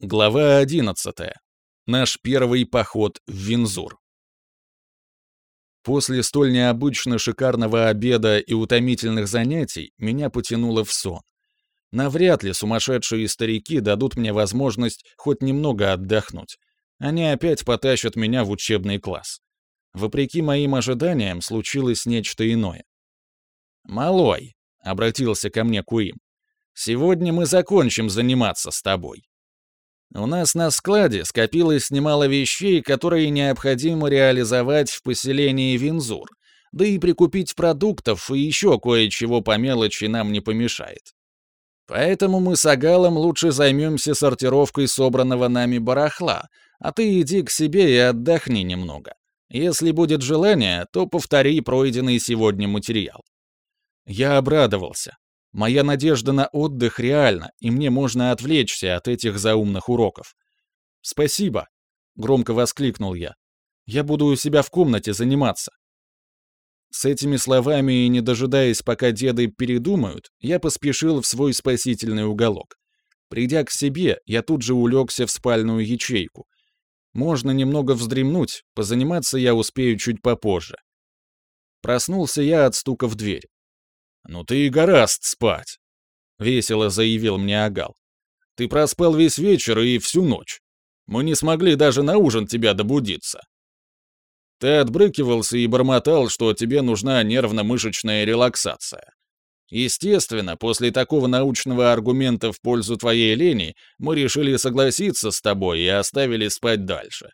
Глава 11. Наш первый поход в Винзур. После столь необычно шикарного обеда и утомительных занятий меня потянуло в сон. Навряд ли сумасшедшие старики дадут мне возможность хоть немного отдохнуть. Они опять потащат меня в учебный класс. Вопреки моим ожиданиям случилось нечто иное. «Малой», — обратился ко мне Куим, — «сегодня мы закончим заниматься с тобой. У нас на складе скопилось немало вещей, которые необходимо реализовать в поселении Винзур, да и прикупить продуктов и еще кое-чего по мелочи нам не помешает. Поэтому мы с Агалом лучше займемся сортировкой собранного нами барахла, а ты иди к себе и отдохни немного. Если будет желание, то повтори пройденный сегодня материал. Я обрадовался. Моя надежда на отдых реальна, и мне можно отвлечься от этих заумных уроков. «Спасибо!» — громко воскликнул я. «Я буду у себя в комнате заниматься». С этими словами и не дожидаясь, пока деды передумают, я поспешил в свой спасительный уголок. Придя к себе, я тут же улегся в спальную ячейку. Можно немного вздремнуть, позаниматься я успею чуть попозже. Проснулся я от стука в дверь. «Ну ты и гораст спать», — весело заявил мне Агал. «Ты проспал весь вечер и всю ночь. Мы не смогли даже на ужин тебя добудиться. Ты отбрыкивался и бормотал, что тебе нужна нервно-мышечная релаксация. Естественно, после такого научного аргумента в пользу твоей лени мы решили согласиться с тобой и оставили спать дальше.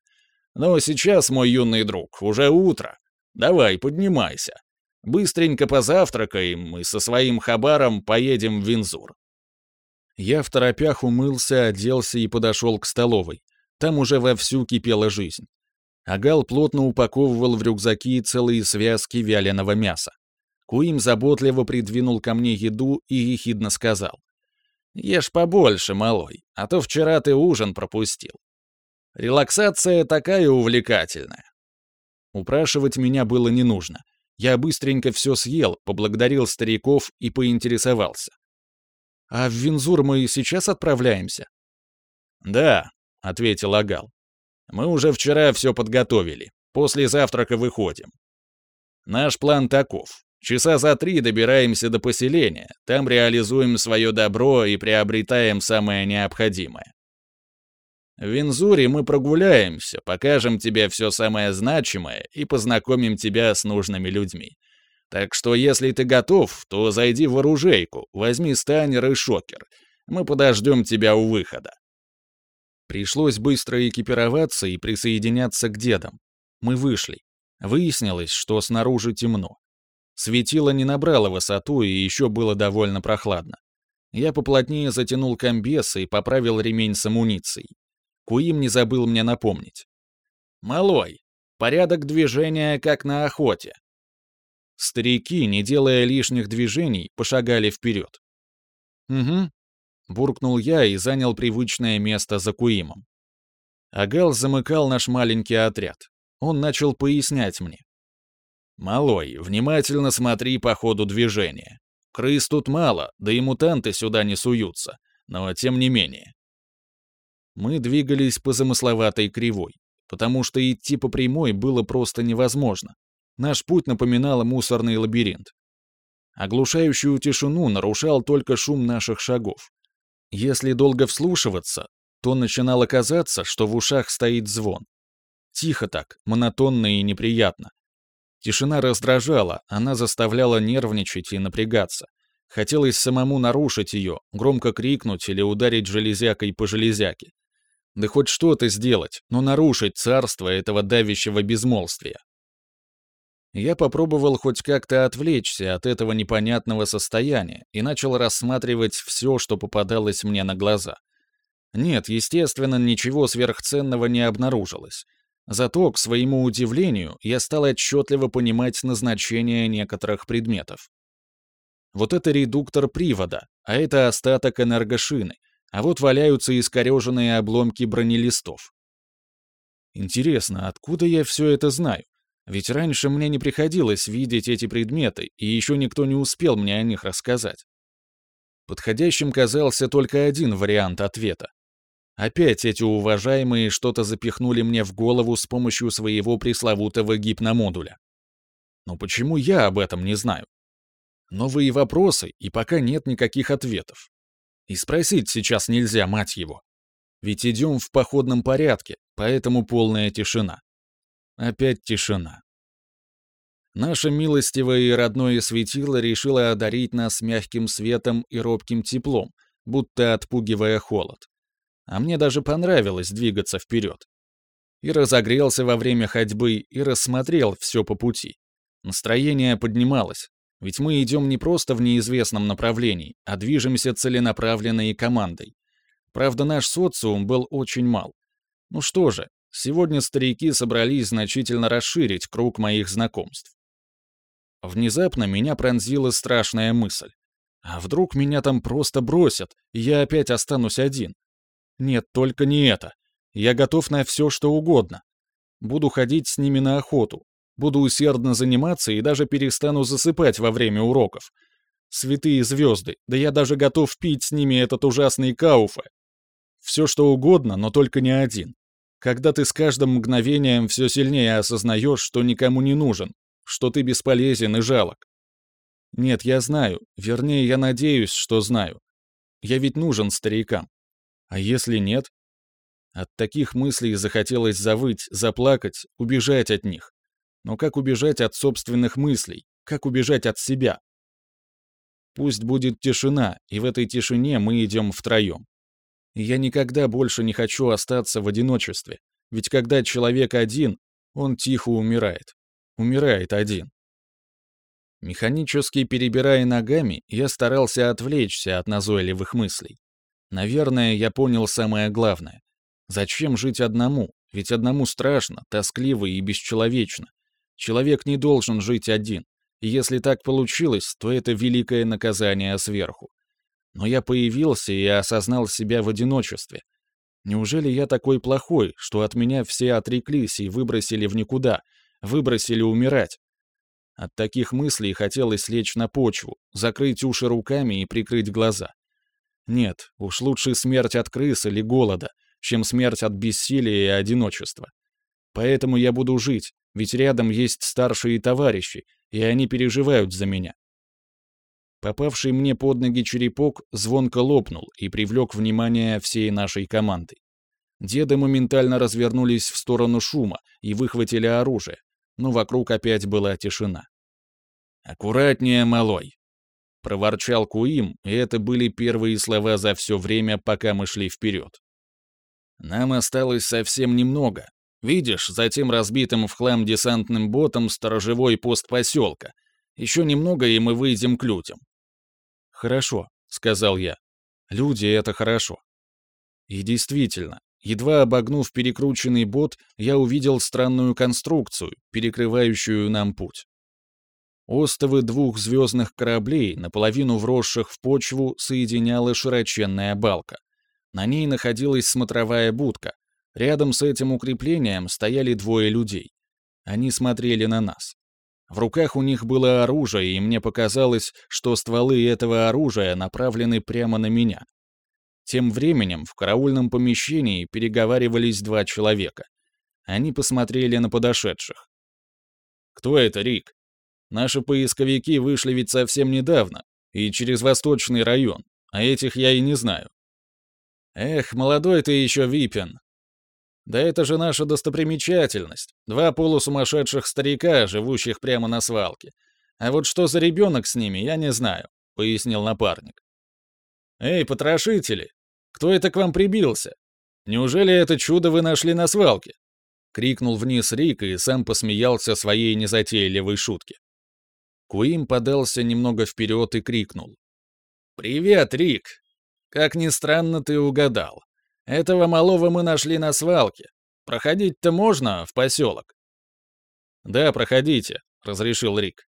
Но сейчас, мой юный друг, уже утро. Давай, поднимайся. Быстренько позавтракаем и со своим хабаром поедем в Винзур. Я в торопях умылся, оделся и подошел к столовой. Там уже вовсю кипела жизнь. Агал плотно упаковывал в рюкзаки целые связки вяленого мяса. Куим заботливо придвинул ко мне еду и ехидно сказал. «Ешь побольше, малой, а то вчера ты ужин пропустил. Релаксация такая увлекательная». Упрашивать меня было не нужно. Я быстренько все съел, поблагодарил стариков и поинтересовался. «А в Винзур мы сейчас отправляемся?» «Да», — ответил Агал. «Мы уже вчера все подготовили. После завтрака выходим. Наш план таков. Часа за три добираемся до поселения, там реализуем свое добро и приобретаем самое необходимое. В Винзуре мы прогуляемся, покажем тебе все самое значимое и познакомим тебя с нужными людьми. Так что если ты готов, то зайди в оружейку, возьми станер и шокер. Мы подождем тебя у выхода. Пришлось быстро экипироваться и присоединяться к дедам. Мы вышли. Выяснилось, что снаружи темно. Светило не набрало высоту и еще было довольно прохладно. Я поплотнее затянул комбес и поправил ремень с амуницией. Куим не забыл мне напомнить. «Малой, порядок движения как на охоте». Старики, не делая лишних движений, пошагали вперед. «Угу», — буркнул я и занял привычное место за Куимом. Агал замыкал наш маленький отряд. Он начал пояснять мне. «Малой, внимательно смотри по ходу движения. Крыс тут мало, да и мутанты сюда не суются, но тем не менее. Мы двигались по замысловатой кривой, потому что идти по прямой было просто невозможно. Наш путь напоминал мусорный лабиринт. Оглушающую тишину нарушал только шум наших шагов. Если долго вслушиваться, то начинало казаться, что в ушах стоит звон. Тихо так, монотонно и неприятно. Тишина раздражала, она заставляла нервничать и напрягаться. Хотелось самому нарушить ее, громко крикнуть или ударить железякой по железяке. Да хоть что-то сделать, но нарушить царство этого давящего безмолвствия. Я попробовал хоть как-то отвлечься от этого непонятного состояния и начал рассматривать все, что попадалось мне на глаза. Нет, естественно, ничего сверхценного не обнаружилось. Зато, к своему удивлению, я стал отчетливо понимать назначение некоторых предметов. Вот это редуктор привода, а это остаток энергошины, а вот валяются искореженные обломки бронелистов. Интересно, откуда я все это знаю? Ведь раньше мне не приходилось видеть эти предметы, и еще никто не успел мне о них рассказать. Подходящим казался только один вариант ответа. Опять эти уважаемые что-то запихнули мне в голову с помощью своего пресловутого гипномодуля. Но почему я об этом не знаю? Новые вопросы, и пока нет никаких ответов. И спросить сейчас нельзя, мать его. Ведь идем в походном порядке, поэтому полная тишина. Опять тишина. Наше милостивое и родное светило решило одарить нас мягким светом и робким теплом, будто отпугивая холод. А мне даже понравилось двигаться вперед. И разогрелся во время ходьбы, и рассмотрел все по пути. Настроение поднималось, ведь мы идем не просто в неизвестном направлении, а движемся целенаправленной командой. Правда, наш социум был очень мал. Ну что же, сегодня старики собрались значительно расширить круг моих знакомств. Внезапно меня пронзила страшная мысль. А вдруг меня там просто бросят, и я опять останусь один? Нет, только не это. Я готов на все, что угодно. Буду ходить с ними на охоту. Буду усердно заниматься и даже перестану засыпать во время уроков. Святые звезды, да я даже готов пить с ними этот ужасный кауфе. Все что угодно, но только не один. Когда ты с каждым мгновением все сильнее осознаешь, что никому не нужен, что ты бесполезен и жалок. Нет, я знаю, вернее, я надеюсь, что знаю. Я ведь нужен старикам. А если нет? От таких мыслей захотелось завыть, заплакать, убежать от них. Но как убежать от собственных мыслей? Как убежать от себя? Пусть будет тишина, и в этой тишине мы идем втроем. Я никогда больше не хочу остаться в одиночестве, ведь когда человек один, он тихо умирает. Умирает один. Механически перебирая ногами, я старался отвлечься от назойливых мыслей. Наверное, я понял самое главное. Зачем жить одному? Ведь одному страшно, тоскливо и бесчеловечно. Человек не должен жить один. И если так получилось, то это великое наказание сверху. Но я появился и осознал себя в одиночестве. Неужели я такой плохой, что от меня все отреклись и выбросили в никуда, выбросили умирать? От таких мыслей хотелось лечь на почву, закрыть уши руками и прикрыть глаза. Нет, уж лучше смерть от крыс или голода, чем смерть от бессилия и одиночества. Поэтому я буду жить, ведь рядом есть старшие товарищи, и они переживают за меня. Попавший мне под ноги черепок звонко лопнул и привлек внимание всей нашей команды. Деды моментально развернулись в сторону шума и выхватили оружие, но вокруг опять была тишина. «Аккуратнее, малой!» — проворчал Куим, и это были первые слова за все время, пока мы шли вперед. «Нам осталось совсем немного. Видишь, за тем разбитым в хлам десантным ботом сторожевой пост поселка. Еще немного, и мы выйдем к людям. «Хорошо», — сказал я. «Люди — это хорошо». И действительно, едва обогнув перекрученный бот, я увидел странную конструкцию, перекрывающую нам путь. Остовы двух звездных кораблей, наполовину вросших в почву, соединяла широченная балка. На ней находилась смотровая будка. Рядом с этим укреплением стояли двое людей. Они смотрели на нас. В руках у них было оружие, и мне показалось, что стволы этого оружия направлены прямо на меня. Тем временем в караульном помещении переговаривались два человека. Они посмотрели на подошедших. «Кто это, Рик? Наши поисковики вышли ведь совсем недавно, и через Восточный район, а этих я и не знаю». «Эх, молодой ты еще Випен, да это же наша достопримечательность. Два полусумасшедших старика, живущих прямо на свалке. А вот что за ребенок с ними, я не знаю», — пояснил напарник. «Эй, потрошители! Кто это к вам прибился? Неужели это чудо вы нашли на свалке?» — крикнул вниз Рик и сам посмеялся своей незатейливой шутке. Куим подался немного вперед и крикнул. «Привет, Рик! Как ни странно, ты угадал. Этого малого мы нашли на свалке. Проходить-то можно в поселок?» «Да, проходите», — разрешил Рик.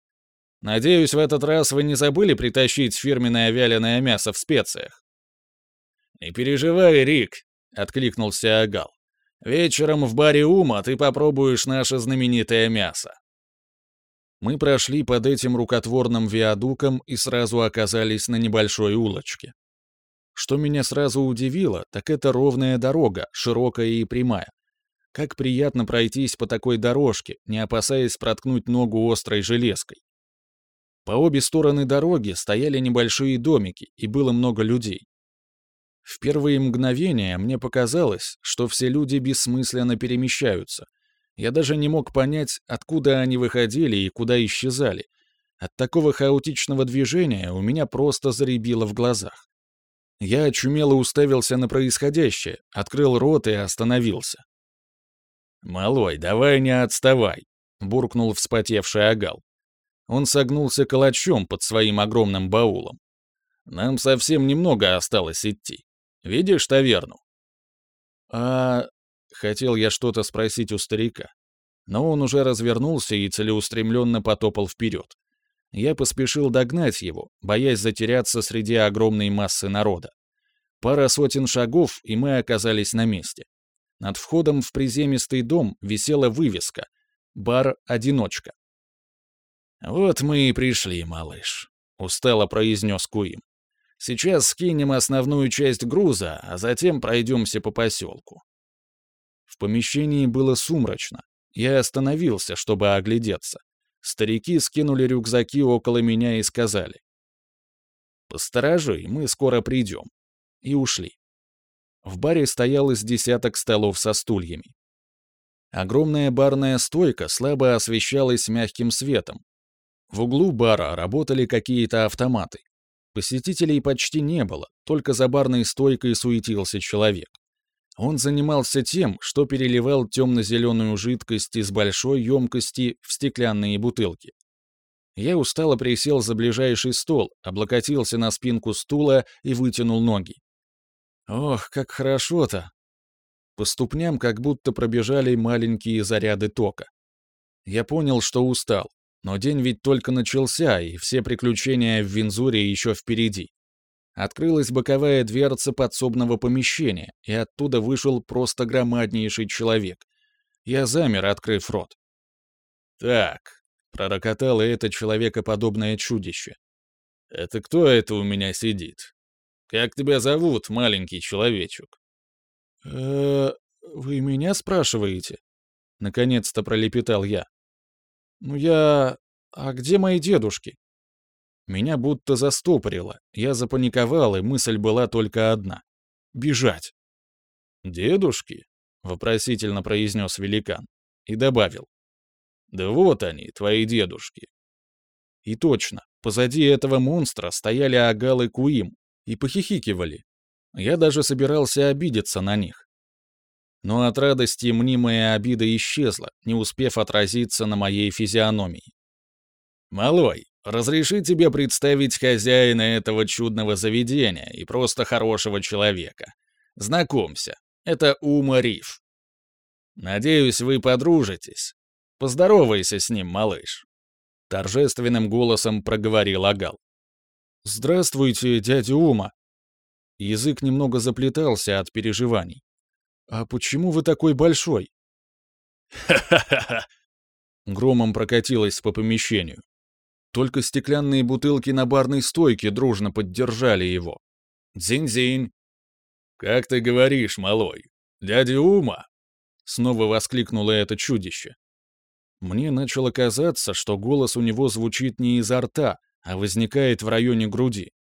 «Надеюсь, в этот раз вы не забыли притащить фирменное вяленое мясо в специях?» «Не переживай, Рик», — откликнулся Агал. «Вечером в баре Ума ты попробуешь наше знаменитое мясо». Мы прошли под этим рукотворным виадуком и сразу оказались на небольшой улочке. Что меня сразу удивило, так это ровная дорога, широкая и прямая. Как приятно пройтись по такой дорожке, не опасаясь проткнуть ногу острой железкой. По обе стороны дороги стояли небольшие домики, и было много людей. В первые мгновения мне показалось, что все люди бессмысленно перемещаются. Я даже не мог понять, откуда они выходили и куда исчезали. От такого хаотичного движения у меня просто заребило в глазах. Я очумело уставился на происходящее, открыл рот и остановился. «Малой, давай не отставай», — буркнул вспотевший Агал. Он согнулся калачом под своим огромным баулом. «Нам совсем немного осталось идти. Видишь таверну?» «А...» — хотел я что-то спросить у старика. Но он уже развернулся и целеустремленно потопал вперед. Я поспешил догнать его, боясь затеряться среди огромной массы народа. Пара сотен шагов, и мы оказались на месте. Над входом в приземистый дом висела вывеска «Бар-одиночка». «Вот мы и пришли, малыш», — устало произнес Куим. «Сейчас скинем основную часть груза, а затем пройдемся по поселку». В помещении было сумрачно. Я остановился, чтобы оглядеться. Старики скинули рюкзаки около меня и сказали. «Посторожи, мы скоро придем». И ушли. В баре стоял из десяток столов со стульями. Огромная барная стойка слабо освещалась мягким светом. В углу бара работали какие-то автоматы. Посетителей почти не было, только за барной стойкой суетился человек. Он занимался тем, что переливал темно-зеленую жидкость из большой емкости в стеклянные бутылки. Я устало присел за ближайший стол, облокотился на спинку стула и вытянул ноги. Ох, как хорошо-то! По ступням как будто пробежали маленькие заряды тока. Я понял, что устал, но день ведь только начался, и все приключения в Винзуре еще впереди. Открылась боковая дверца подсобного помещения, и оттуда вышел просто громаднейший человек. Я замер, открыв рот. «Так», — пророкотало это человекоподобное чудище. «Это кто это у меня сидит? Как тебя зовут, маленький человечек?» «Э-э, вы меня спрашиваете?» Наконец-то пролепетал я. «Ну я... А где мои дедушки?» Меня будто застопорило. Я запаниковал, и мысль была только одна — бежать. «Дедушки?» — вопросительно произнес великан. И добавил. «Да вот они, твои дедушки». И точно, позади этого монстра стояли Агал и Куим, и похихикивали. Я даже собирался обидеться на них. Но от радости мнимая обида исчезла, не успев отразиться на моей физиономии. «Малой, разреши тебе представить хозяина этого чудного заведения и просто хорошего человека. Знакомься, это Ума Риф. Надеюсь, вы подружитесь. Поздоровайся с ним, малыш». Торжественным голосом проговорил Агал. «Здравствуйте, дядя Ума!» Язык немного заплетался от переживаний. «А почему вы такой большой?» «Ха-ха-ха!» Громом прокатилось по помещению. Только стеклянные бутылки на барной стойке дружно поддержали его. «Дзинь-дзинь!» «Как ты говоришь, малой? Дядя Ума?» Снова воскликнуло это чудище. Мне начало казаться, что голос у него звучит не изо рта, а возникает в районе груди.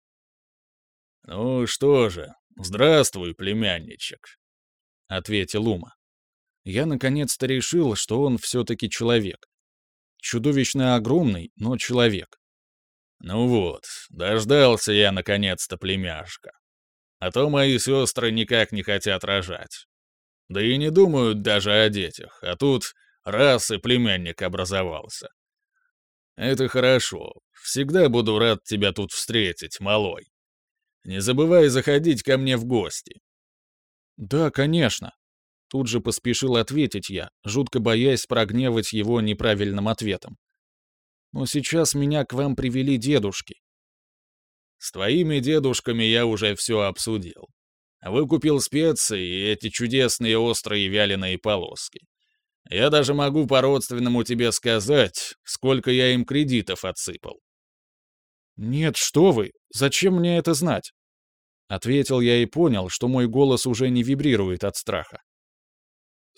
«Ну что же, здравствуй, племянничек», — ответил Ума. Я наконец-то решил, что он все-таки человек. Чудовищно огромный, но человек. «Ну вот, дождался я наконец-то племяшка. А то мои сестры никак не хотят рожать. Да и не думают даже о детях, а тут раз и племянник образовался. Это хорошо. Всегда буду рад тебя тут встретить, малой. Не забывай заходить ко мне в гости. Да, конечно. Тут же поспешил ответить я, жутко боясь прогневать его неправильным ответом. Но сейчас меня к вам привели дедушки. С твоими дедушками я уже все обсудил. Выкупил специи и эти чудесные острые вяленые полоски. Я даже могу по-родственному тебе сказать, сколько я им кредитов отсыпал. Нет, что вы, зачем мне это знать? Ответил я и понял, что мой голос уже не вибрирует от страха.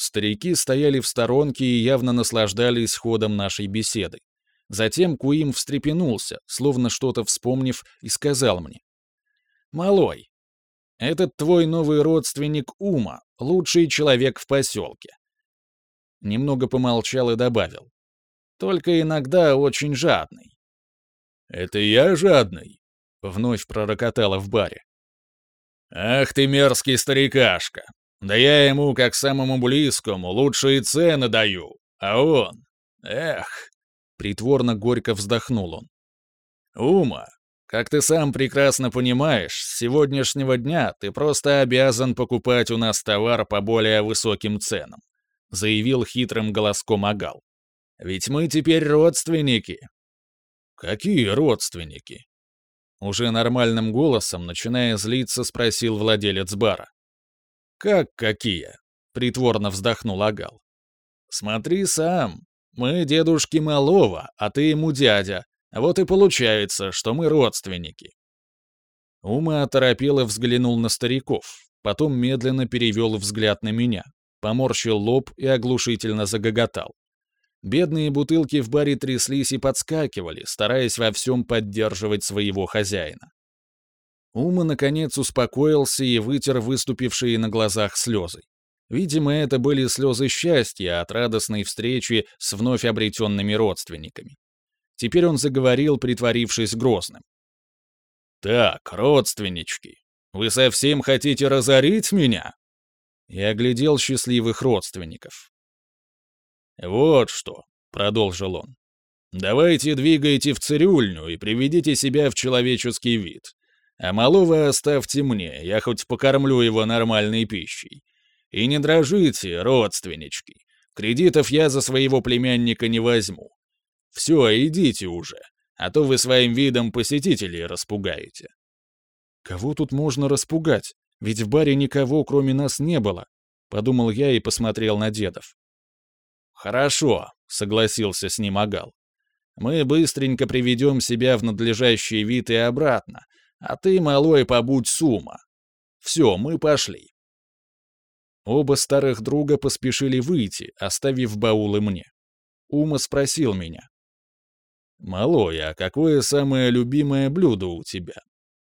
Старики стояли в сторонке и явно наслаждались ходом нашей беседы. Затем Куим встрепенулся, словно что-то вспомнив, и сказал мне. «Малой, этот твой новый родственник Ума, лучший человек в поселке». Немного помолчал и добавил. «Только иногда очень жадный». «Это я жадный?» — вновь пророкотало в баре. «Ах ты мерзкий старикашка! Да я ему, как самому близкому, лучшие цены даю, а он... Эх!» Притворно горько вздохнул он. «Ума, как ты сам прекрасно понимаешь, с сегодняшнего дня ты просто обязан покупать у нас товар по более высоким ценам», заявил хитрым голоском Агал. «Ведь мы теперь родственники». «Какие родственники?» Уже нормальным голосом, начиная злиться, спросил владелец бара. «Как какие?» — притворно вздохнул Агал. «Смотри сам. Мы дедушки малого, а ты ему дядя. Вот и получается, что мы родственники». Ума оторопело взглянул на стариков, потом медленно перевел взгляд на меня, поморщил лоб и оглушительно загоготал. Бедные бутылки в баре тряслись и подскакивали, стараясь во всем поддерживать своего хозяина. Ума, наконец, успокоился и вытер выступившие на глазах слезы. Видимо, это были слезы счастья от радостной встречи с вновь обретенными родственниками. Теперь он заговорил, притворившись грозным. «Так, родственнички, вы совсем хотите разорить меня?» И оглядел счастливых родственников. «Вот что», — продолжил он. «Давайте двигайте в цирюльню и приведите себя в человеческий вид. А малого оставьте мне, я хоть покормлю его нормальной пищей. И не дрожите, родственнички. Кредитов я за своего племянника не возьму. Все, идите уже, а то вы своим видом посетителей распугаете». «Кого тут можно распугать? Ведь в баре никого, кроме нас, не было», — подумал я и посмотрел на дедов. «Хорошо», — согласился с ним Агал. «Мы быстренько приведем себя в надлежащий вид и обратно, а ты, малой, побудь с ума. Все, мы пошли». Оба старых друга поспешили выйти, оставив баулы мне. Ума спросил меня. «Малой, а какое самое любимое блюдо у тебя?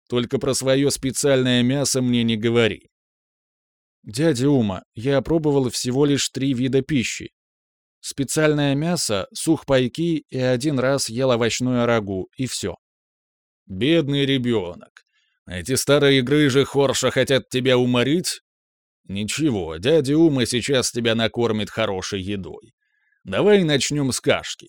Только про свое специальное мясо мне не говори». «Дядя Ума, я пробовал всего лишь три вида пищи. Специальное мясо, сухпайки и один раз ел овощное рагу, и все. Бедный ребенок. Эти старые грыжи Хорша хотят тебя уморить? Ничего, дядя Ума сейчас тебя накормит хорошей едой. Давай начнем с кашки.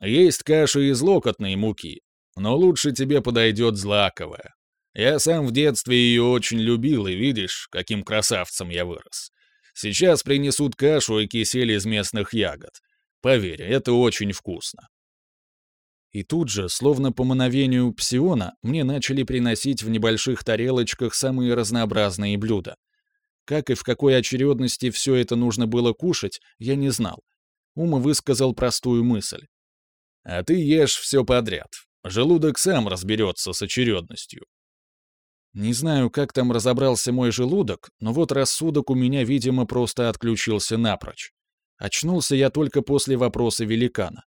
Есть каша из локотной муки, но лучше тебе подойдет злаковая. Я сам в детстве ее очень любил, и видишь, каким красавцем я вырос. Сейчас принесут кашу и кисель из местных ягод. Поверь, это очень вкусно. И тут же, словно по мановению псиона, мне начали приносить в небольших тарелочках самые разнообразные блюда. Как и в какой очередности все это нужно было кушать, я не знал. Ума высказал простую мысль. «А ты ешь все подряд. Желудок сам разберется с очередностью. Не знаю, как там разобрался мой желудок, но вот рассудок у меня, видимо, просто отключился напрочь. Очнулся я только после вопроса великана.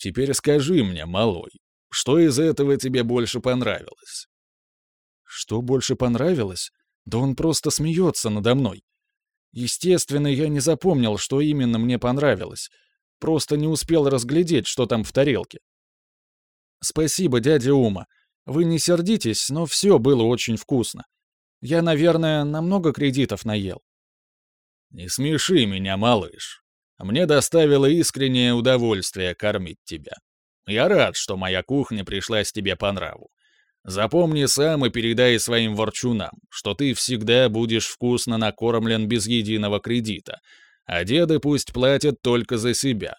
«Теперь скажи мне, малой, что из этого тебе больше понравилось?» Что больше понравилось? Да он просто смеется надо мной. Естественно, я не запомнил, что именно мне понравилось. Просто не успел разглядеть, что там в тарелке. Спасибо, дядя Ума. Вы не сердитесь, но все было очень вкусно. Я, наверное, намного кредитов наел. Не смеши меня, малыш. Мне доставило искреннее удовольствие кормить тебя. Я рад, что моя кухня пришлась тебе по нраву. Запомни сам и передай своим ворчунам, что ты всегда будешь вкусно накормлен без единого кредита, а деды пусть платят только за себя.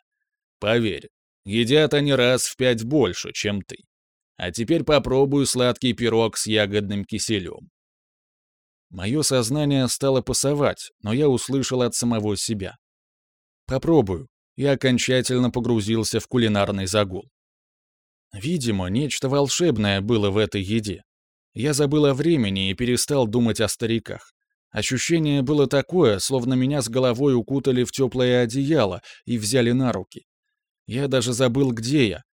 Поверь, едят они раз в пять больше, чем ты. А теперь попробую сладкий пирог с ягодным киселем. Мое сознание стало пасовать, но я услышал от самого себя. Попробую. Я окончательно погрузился в кулинарный загул. Видимо, нечто волшебное было в этой еде. Я забыл о времени и перестал думать о стариках. Ощущение было такое, словно меня с головой укутали в теплое одеяло и взяли на руки. Я даже забыл, где я.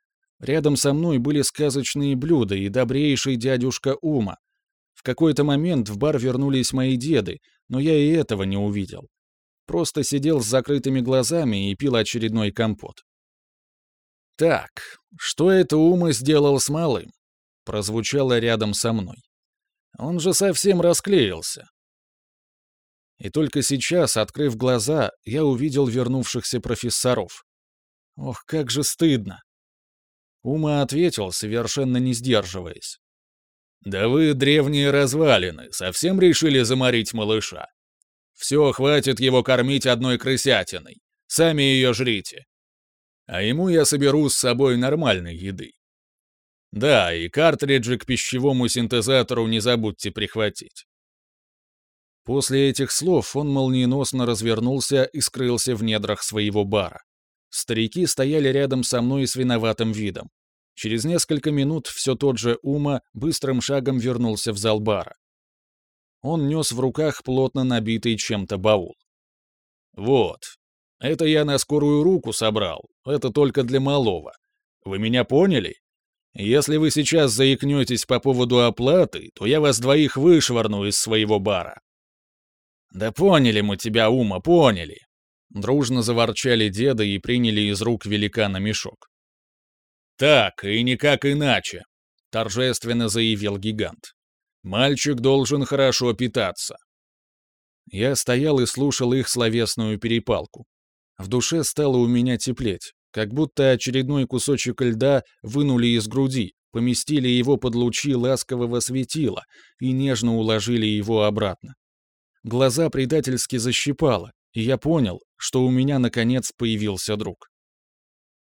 Рядом со мной были сказочные блюда и добрейший дядюшка Ума. В какой-то момент в бар вернулись мои деды, но я и этого не увидел. Просто сидел с закрытыми глазами и пил очередной компот. «Так, что это Ума сделал с малым?» Прозвучало рядом со мной. «Он же совсем расклеился. И только сейчас, открыв глаза, я увидел вернувшихся профессоров. Ох, как же стыдно. Ума ответил, совершенно не сдерживаясь. «Да вы, древние развалины, совсем решили заморить малыша? Все, хватит его кормить одной крысятиной. Сами ее жрите. А ему я соберу с собой нормальной еды. Да, и картриджи к пищевому синтезатору не забудьте прихватить. После этих слов он молниеносно развернулся и скрылся в недрах своего бара. Старики стояли рядом со мной с виноватым видом. Через несколько минут все тот же Ума быстрым шагом вернулся в зал бара. Он нес в руках плотно набитый чем-то баул. «Вот, это я на скорую руку собрал, это только для малого. Вы меня поняли? Если вы сейчас заикнетесь по поводу оплаты, то я вас двоих вышвырну из своего бара. «Да поняли мы тебя, Ума, поняли!» Дружно заворчали деда и приняли из рук великана мешок. «Так, и никак иначе», — торжественно заявил гигант. «Мальчик должен хорошо питаться». Я стоял и слушал их словесную перепалку. В душе стало у меня теплеть, как будто очередной кусочек льда вынули из груди, поместили его под лучи ласкового светила и нежно уложили его обратно. Глаза предательски защипало, и я понял, что у меня наконец появился друг.